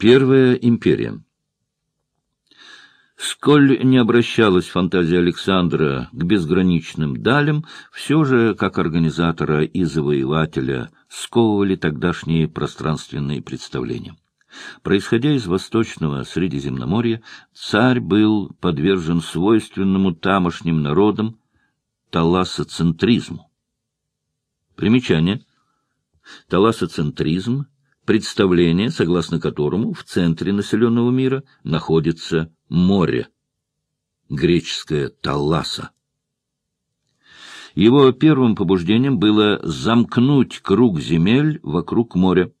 Первая империя. Сколь не обращалась фантазия Александра к безграничным далям, все же, как организатора и завоевателя, сковывали тогдашние пространственные представления. Происходя из восточного Средиземноморья, царь был подвержен свойственному тамошним народам талассоцентризму. Примечание. Талассоцентризм — представление, согласно которому в центре населенного мира находится море, греческое «таласа». Его первым побуждением было замкнуть круг земель вокруг моря,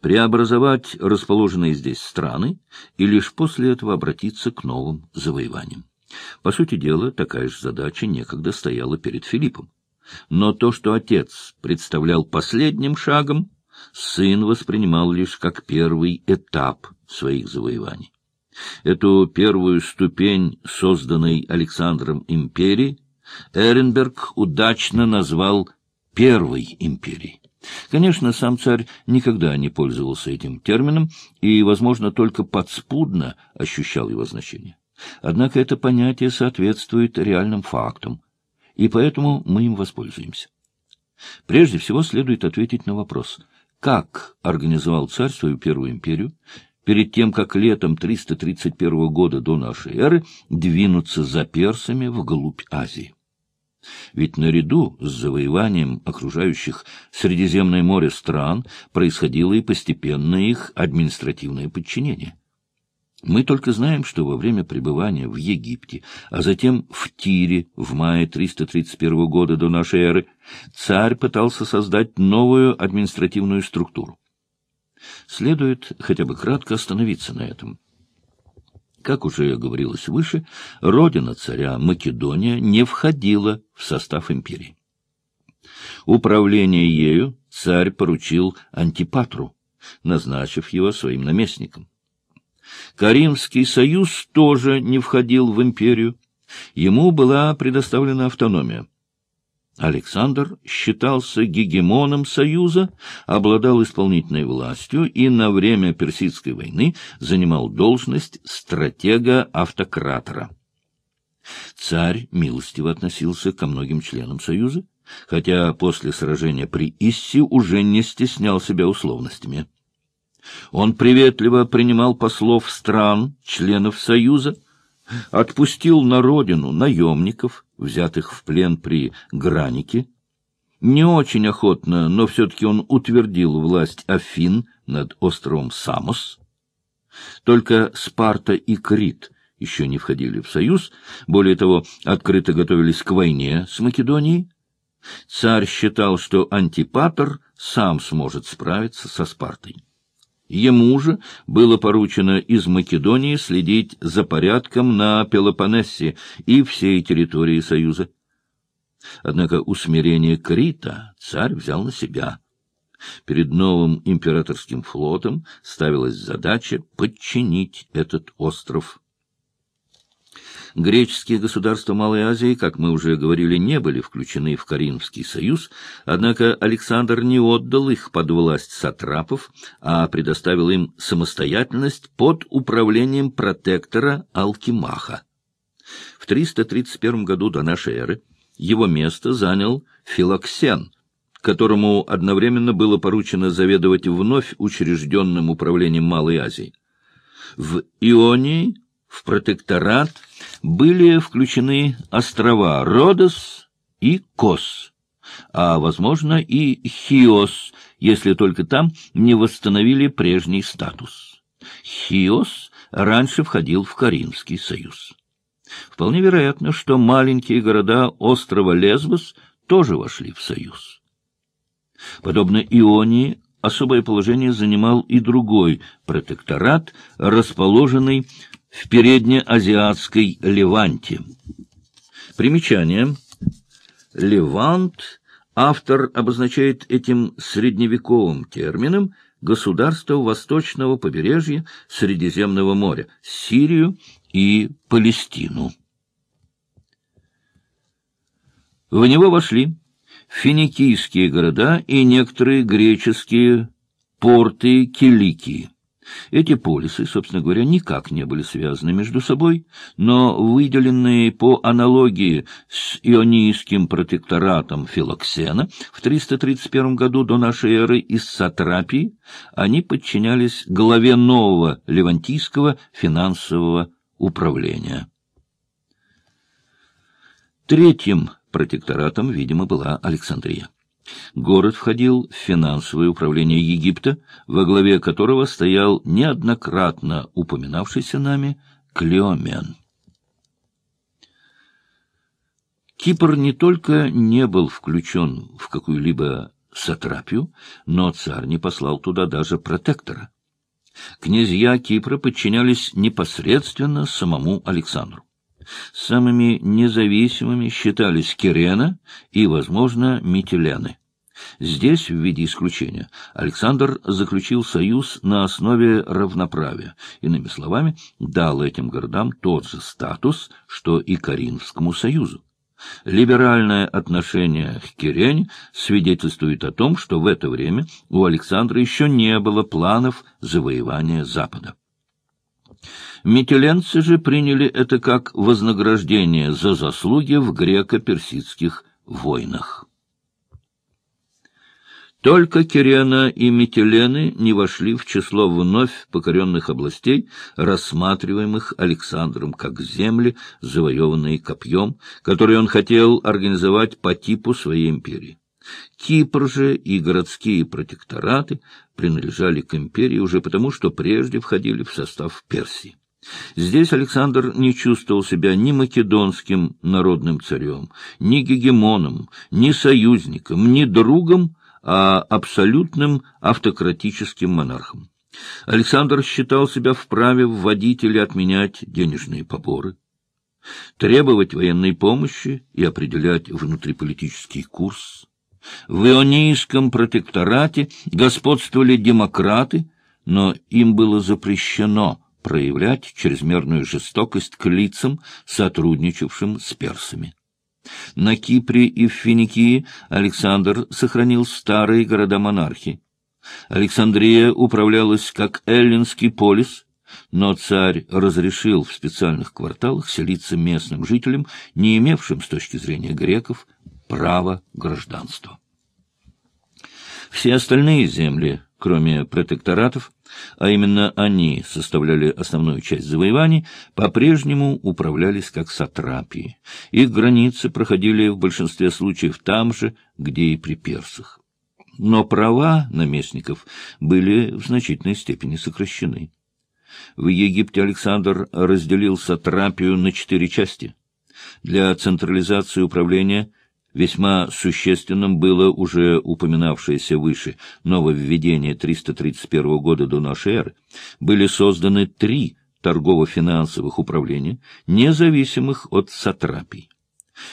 преобразовать расположенные здесь страны и лишь после этого обратиться к новым завоеваниям. По сути дела, такая же задача некогда стояла перед Филиппом. Но то, что отец представлял последним шагом, сын воспринимал лишь как первый этап своих завоеваний. Эту первую ступень, созданной Александром империи, Эренберг удачно назвал Первой империей. Конечно, сам царь никогда не пользовался этим термином и, возможно, только подспудно ощущал его значение. Однако это понятие соответствует реальным фактам, и поэтому мы им воспользуемся. Прежде всего следует ответить на вопрос, как организовал царь свою первую империю перед тем, как летом 331 года до нашей эры двинуться за персами вглубь Азии. Ведь наряду с завоеванием окружающих Средиземное море стран происходило и постепенное их административное подчинение. Мы только знаем, что во время пребывания в Египте, а затем в Тире в мае 331 года до нашей эры, царь пытался создать новую административную структуру. Следует хотя бы кратко остановиться на этом. Как уже говорилось выше, родина царя Македония не входила в состав империи. Управление ею царь поручил Антипатру, назначив его своим наместником. Каримский союз тоже не входил в империю. Ему была предоставлена автономия. Александр считался гегемоном Союза, обладал исполнительной властью и на время Персидской войны занимал должность стратега-автократора. Царь милостиво относился ко многим членам Союза, хотя после сражения при Исси уже не стеснял себя условностями. Он приветливо принимал послов стран, членов Союза, отпустил на родину наемников, взятых в плен при Гранике. Не очень охотно, но все-таки он утвердил власть Афин над островом Самос. Только Спарта и Крит еще не входили в союз, более того, открыто готовились к войне с Македонией. Царь считал, что Антипатр сам сможет справиться со Спартой. Ему же было поручено из Македонии следить за порядком на Пелопоннесе и всей территории Союза. Однако усмирение Крита царь взял на себя. Перед новым императорским флотом ставилась задача подчинить этот остров Греческие государства Малой Азии, как мы уже говорили, не были включены в Каримский союз, однако Александр не отдал их под власть сатрапов, а предоставил им самостоятельность под управлением протектора Алкимаха. В 331 году до нашей эры его место занял Филоксен, которому одновременно было поручено заведовать вновь учрежденным управлением Малой Азии. В Ионии в протекторат были включены острова Родос и Кос, а, возможно, и Хиос, если только там не восстановили прежний статус. Хиос раньше входил в Каримский союз. Вполне вероятно, что маленькие города острова Лесбос тоже вошли в союз. Подобно Ионии, особое положение занимал и другой протекторат, расположенный в переднеазиатской Леванте. Примечание. Левант автор обозначает этим средневековым термином государство восточного побережья Средиземного моря, Сирию и Палестину. В него вошли финикийские города и некоторые греческие порты Киликии. Эти полисы, собственно говоря, никак не были связаны между собой, но выделенные по аналогии с ионийским протекторатом Филоксена в 331 году до нашей эры из Сатрапии, они подчинялись главе нового левантийского финансового управления. Третьим протекторатом, видимо, была Александрия. Город входил в финансовое управление Египта, во главе которого стоял неоднократно упоминавшийся нами Клеомен. Кипр не только не был включен в какую-либо сатрапию, но царь не послал туда даже протектора. Князья Кипра подчинялись непосредственно самому Александру. Самыми независимыми считались Кирена и, возможно, Митилены. Здесь, в виде исключения, Александр заключил союз на основе равноправия, иными словами, дал этим городам тот же статус, что и Каринскому союзу. Либеральное отношение к Кирень свидетельствует о том, что в это время у Александра еще не было планов завоевания Запада. Метеленцы же приняли это как вознаграждение за заслуги в греко-персидских войнах. Только Кирена и Метелены не вошли в число вновь покоренных областей, рассматриваемых Александром как земли, завоеванные копьем, которые он хотел организовать по типу своей империи. Кипр же и городские протектораты принадлежали к империи уже потому, что прежде входили в состав Персии. Здесь Александр не чувствовал себя ни македонским народным царем, ни гегемоном, ни союзником, ни другом, а абсолютным автократическим монархом. Александр считал себя вправе вводить или отменять денежные поборы, требовать военной помощи и определять внутриполитический курс. В Ионийском протекторате господствовали демократы, но им было запрещено – проявлять чрезмерную жестокость к лицам, сотрудничавшим с персами. На Кипре и в Финикии Александр сохранил старые города монархии. Александрия управлялась как эллинский полис, но царь разрешил в специальных кварталах селиться местным жителям, не имевшим с точки зрения греков права гражданства. Все остальные земли, кроме протекторатов, а именно они составляли основную часть завоеваний, по-прежнему управлялись как сатрапии. Их границы проходили в большинстве случаев там же, где и при персах. Но права наместников были в значительной степени сокращены. В Египте Александр разделил сатрапию на четыре части. Для централизации управления Весьма существенным было уже упоминавшееся выше нововведение 331 года до нашей эры. Были созданы три торгово-финансовых управления, независимых от сатрапий.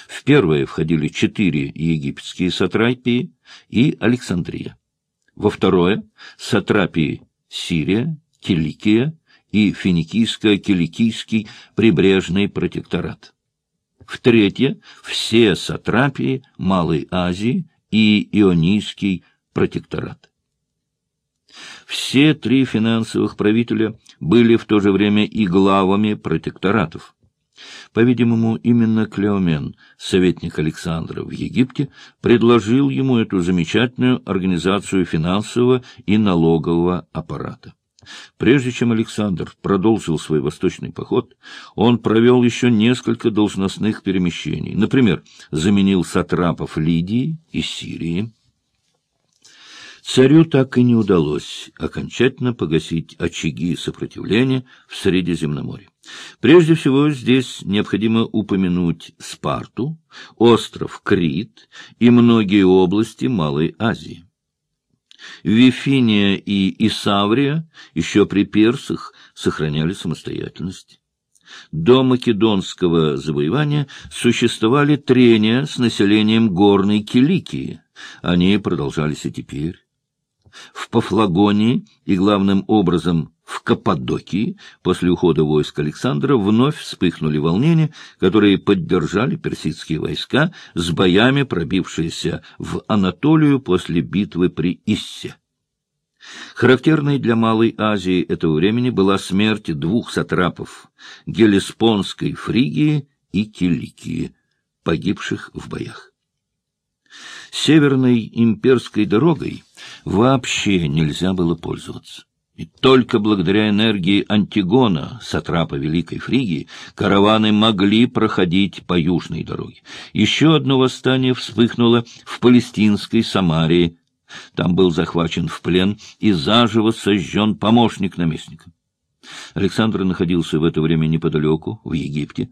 В первое входили четыре египетские сатрапии и Александрия. Во второе — сатрапии Сирия, Киликия и Финикийско-Киликийский прибрежный протекторат. В-третье, все сатрапии Малой Азии и Ионийский протекторат. Все три финансовых правителя были в то же время и главами протекторатов. По-видимому, именно Клеомен, советник Александра в Египте, предложил ему эту замечательную организацию финансового и налогового аппарата. Прежде чем Александр продолжил свой восточный поход, он провел еще несколько должностных перемещений. Например, заменил сатрапов Лидии и Сирии. Царю так и не удалось окончательно погасить очаги сопротивления в Средиземноморье. Прежде всего, здесь необходимо упомянуть Спарту, остров Крит и многие области Малой Азии. Вифиния и Исаврия еще при персах сохраняли самостоятельность. До македонского завоевания существовали трения с населением горной Киликии. Они продолжались и теперь. В Пафлагонии и, главным образом, в Каппадокии после ухода войск Александра вновь вспыхнули волнения, которые поддержали персидские войска с боями, пробившиеся в Анатолию после битвы при Иссе. Характерной для Малой Азии этого времени была смерть двух сатрапов — Гелеспонской Фригии и Киликии, погибших в боях. Северной имперской дорогой вообще нельзя было пользоваться. И только благодаря энергии Антигона, сатрапа Великой Фригии, караваны могли проходить по южной дороге. Еще одно восстание вспыхнуло в палестинской Самарии. Там был захвачен в плен и заживо сожжен помощник наместника. Александр находился в это время неподалеку, в Египте.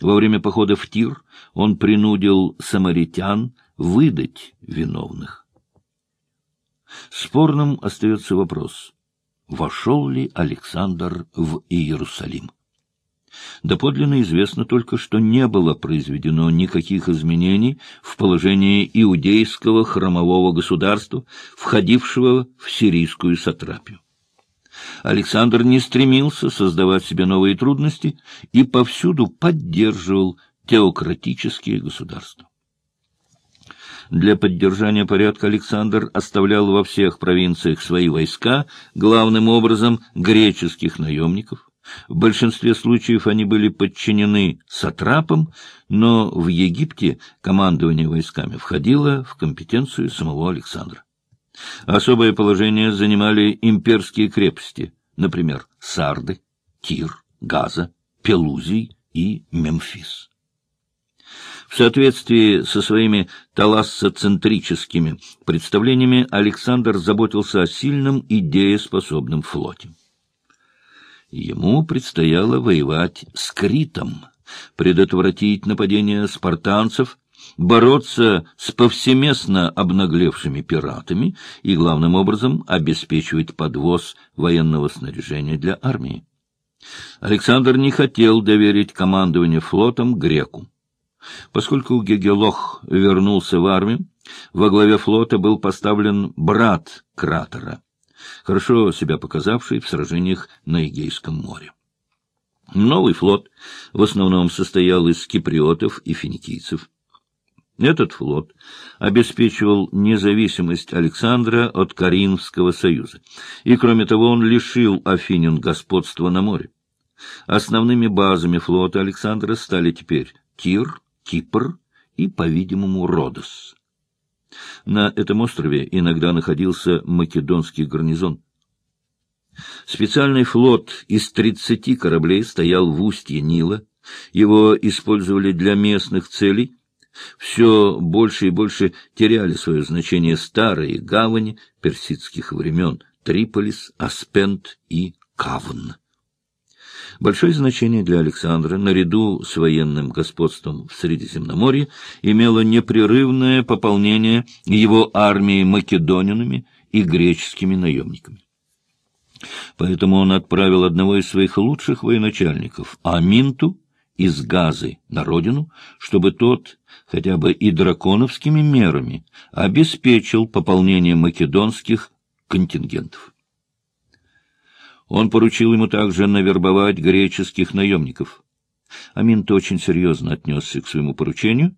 Во время похода в Тир он принудил самаритян выдать виновных. Спорным остается вопрос — вошел ли Александр в Иерусалим. Доподлинно известно только, что не было произведено никаких изменений в положении иудейского храмового государства, входившего в сирийскую сатрапию. Александр не стремился создавать себе новые трудности и повсюду поддерживал теократические государства. Для поддержания порядка Александр оставлял во всех провинциях свои войска, главным образом греческих наемников. В большинстве случаев они были подчинены сатрапам, но в Египте командование войсками входило в компетенцию самого Александра. Особое положение занимали имперские крепости, например, Сарды, Тир, Газа, Пелузий и Мемфис. В соответствии со своими талассоцентрическими представлениями Александр заботился о сильном и дееспособном флоте. Ему предстояло воевать с Критом, предотвратить нападение спартанцев, бороться с повсеместно обнаглевшими пиратами и, главным образом, обеспечивать подвоз военного снаряжения для армии. Александр не хотел доверить командование флотом греку. Поскольку Гегелох вернулся в армию, во главе флота был поставлен брат Кратера, хорошо себя показавший в сражениях на Эгейском море. Новый флот в основном состоял из киприотов и финикийцев. Этот флот обеспечивал независимость Александра от Каринского союза, и, кроме того, он лишил Афинин господства на море. Основными базами флота Александра стали теперь Тир, Кипр и, по-видимому, Родос. На этом острове иногда находился македонский гарнизон. Специальный флот из 30 кораблей стоял в устье Нила. Его использовали для местных целей. Все больше и больше теряли свое значение старые гавани персидских времен — Триполис, Аспент и Кавн. Большое значение для Александра, наряду с военным господством в Средиземноморье, имело непрерывное пополнение его армии македонинами и греческими наемниками. Поэтому он отправил одного из своих лучших военачальников, Аминту, из Газы на родину, чтобы тот хотя бы и драконовскими мерами обеспечил пополнение македонских контингентов. Он поручил ему также навербовать греческих наемников. Аминт очень серьезно отнесся к своему поручению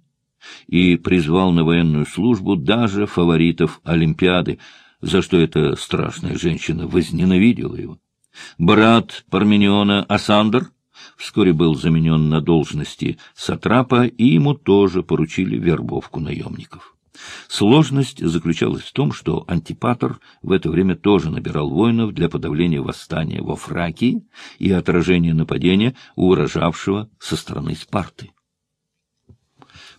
и призвал на военную службу даже фаворитов Олимпиады, за что эта страшная женщина возненавидела его. Брат Пармениона Асандр вскоре был заменен на должности сатрапа, и ему тоже поручили вербовку наемников. Сложность заключалась в том, что Антипатор в это время тоже набирал воинов для подавления восстания во Фракии и отражения нападения, угрожавшего со стороны Спарты.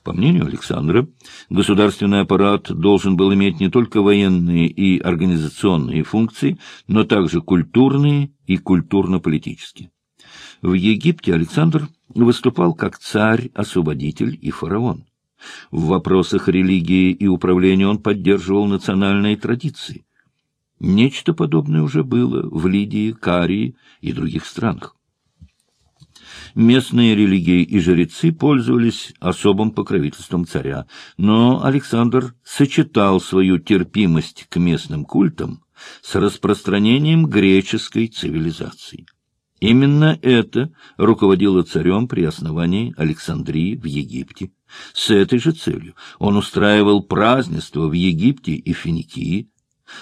По мнению Александра, государственный аппарат должен был иметь не только военные и организационные функции, но также культурные и культурно-политические. В Египте Александр выступал как царь-освободитель и фараон. В вопросах религии и управления он поддерживал национальные традиции. Нечто подобное уже было в Лидии, Карии и других странах. Местные религии и жрецы пользовались особым покровительством царя, но Александр сочетал свою терпимость к местным культам с распространением греческой цивилизации. Именно это руководило царем при основании Александрии в Египте. С этой же целью он устраивал празднества в Египте и Финикии.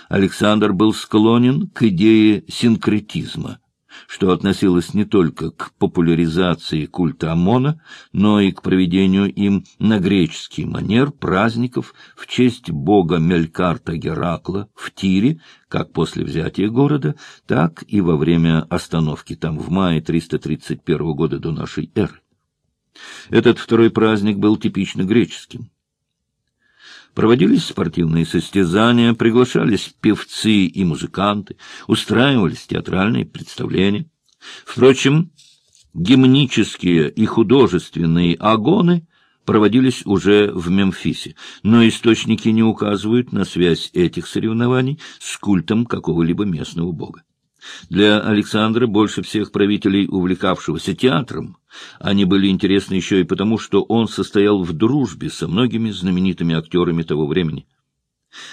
Александр был склонен к идее синкретизма, что относилось не только к популяризации культа Амона, но и к проведению им на греческий манер праздников в честь бога Мелькарта Геракла в Тире, как после взятия города, так и во время остановки там в мае 331 года до нашей эры. Этот второй праздник был типично греческим. Проводились спортивные состязания, приглашались певцы и музыканты, устраивались театральные представления. Впрочем, гимнические и художественные агоны проводились уже в Мемфисе, но источники не указывают на связь этих соревнований с культом какого-либо местного бога. Для Александра, больше всех правителей, увлекавшегося театром, они были интересны еще и потому, что он состоял в дружбе со многими знаменитыми актерами того времени.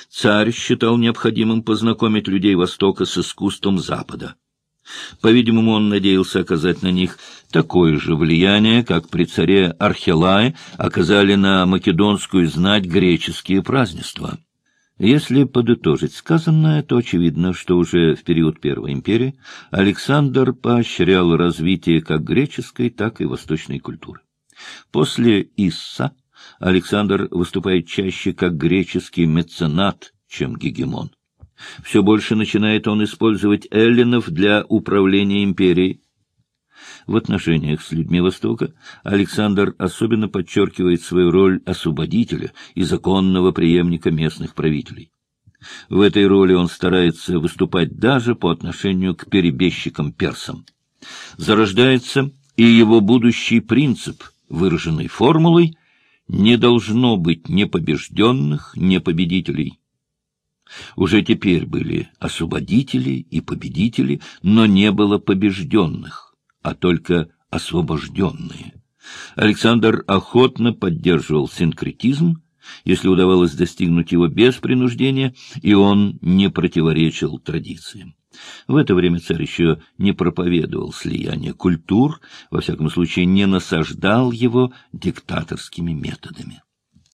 Царь считал необходимым познакомить людей Востока с искусством Запада. По-видимому, он надеялся оказать на них такое же влияние, как при царе Архелае оказали на македонскую знать греческие празднества. Если подытожить сказанное, то очевидно, что уже в период Первой империи Александр поощрял развитие как греческой, так и восточной культуры. После Исса Александр выступает чаще как греческий меценат, чем гегемон. Все больше начинает он использовать эллинов для управления империей, в отношениях с людьми Востока Александр особенно подчеркивает свою роль освободителя и законного преемника местных правителей. В этой роли он старается выступать даже по отношению к перебежчикам-персам. Зарождается и его будущий принцип, выраженный формулой «не должно быть непобежденных, непобедителей». Уже теперь были освободители и победители, но не было побежденных а только освобожденные. Александр охотно поддерживал синкретизм, если удавалось достигнуть его без принуждения, и он не противоречил традициям. В это время царь еще не проповедовал слияние культур, во всяком случае не насаждал его диктаторскими методами.